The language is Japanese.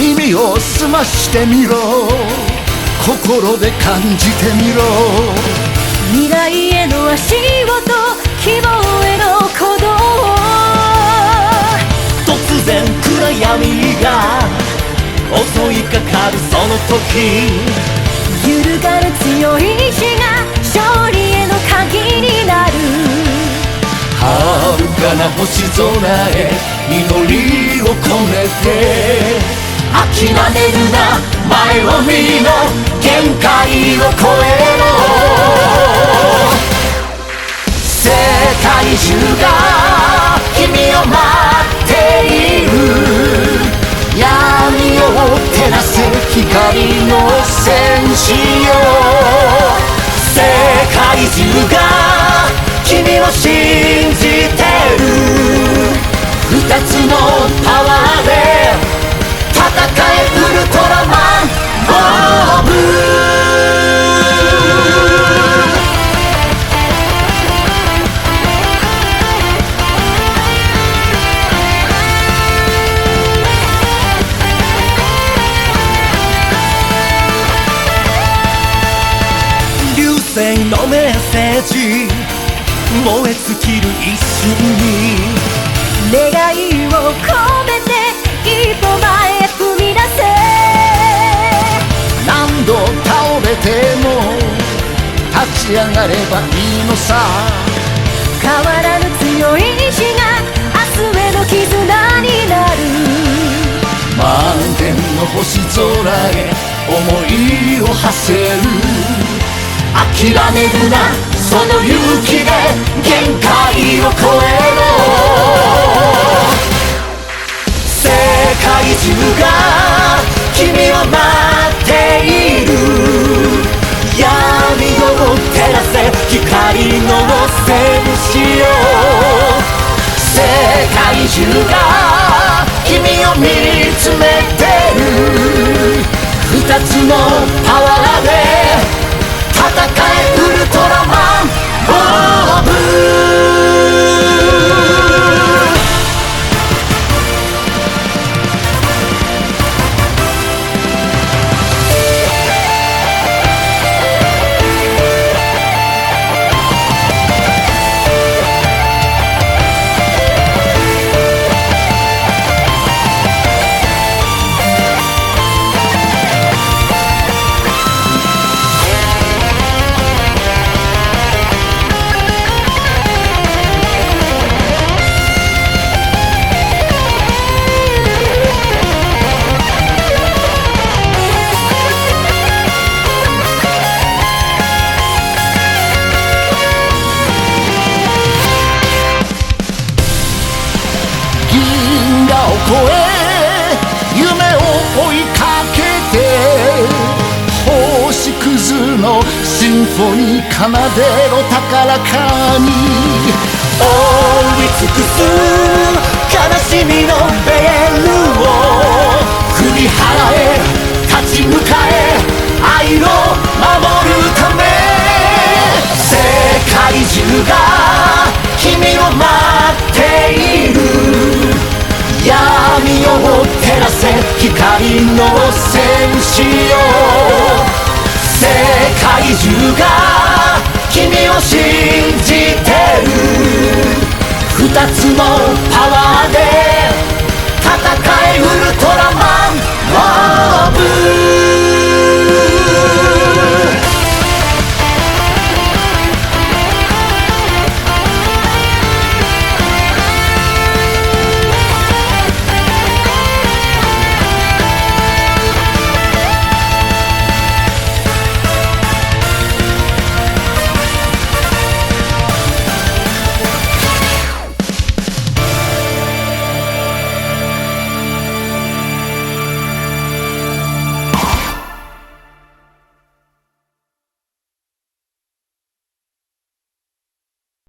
耳を澄ましてみろ。心で感じてみろ。未来への足音希望への鼓動。突然暗闇が襲いかかるその時。揺るがる強い意志が勝利への鍵になる。遥かな星空へ祈りを込めて諦めるな。前を見ろ。限界を超えろ世界中が君を待っている。闇を照らせ光の戦士よ世界中が君を信じてる。二つのパワー流星のメッセージ燃え尽きる一瞬に願いを込めて一歩前へ踏み出せ何度倒れても立ち上がればいいのさ変わらぬ強い意志が明日への絆になる満天の星空へ思いを馳せる諦める。なその勇気で限界を超えろ世界中が君を待っている。闇を照らせ光の戦士よ世界中が君を見つめてる。二つのパワーで夢を追いかけて星屑のシンフォニー奏でろ高らかに覆い尽くす悲しみのベール。照らせ光の戦士よ世界中が君を信じてる二つのパワーで戦えウルトラ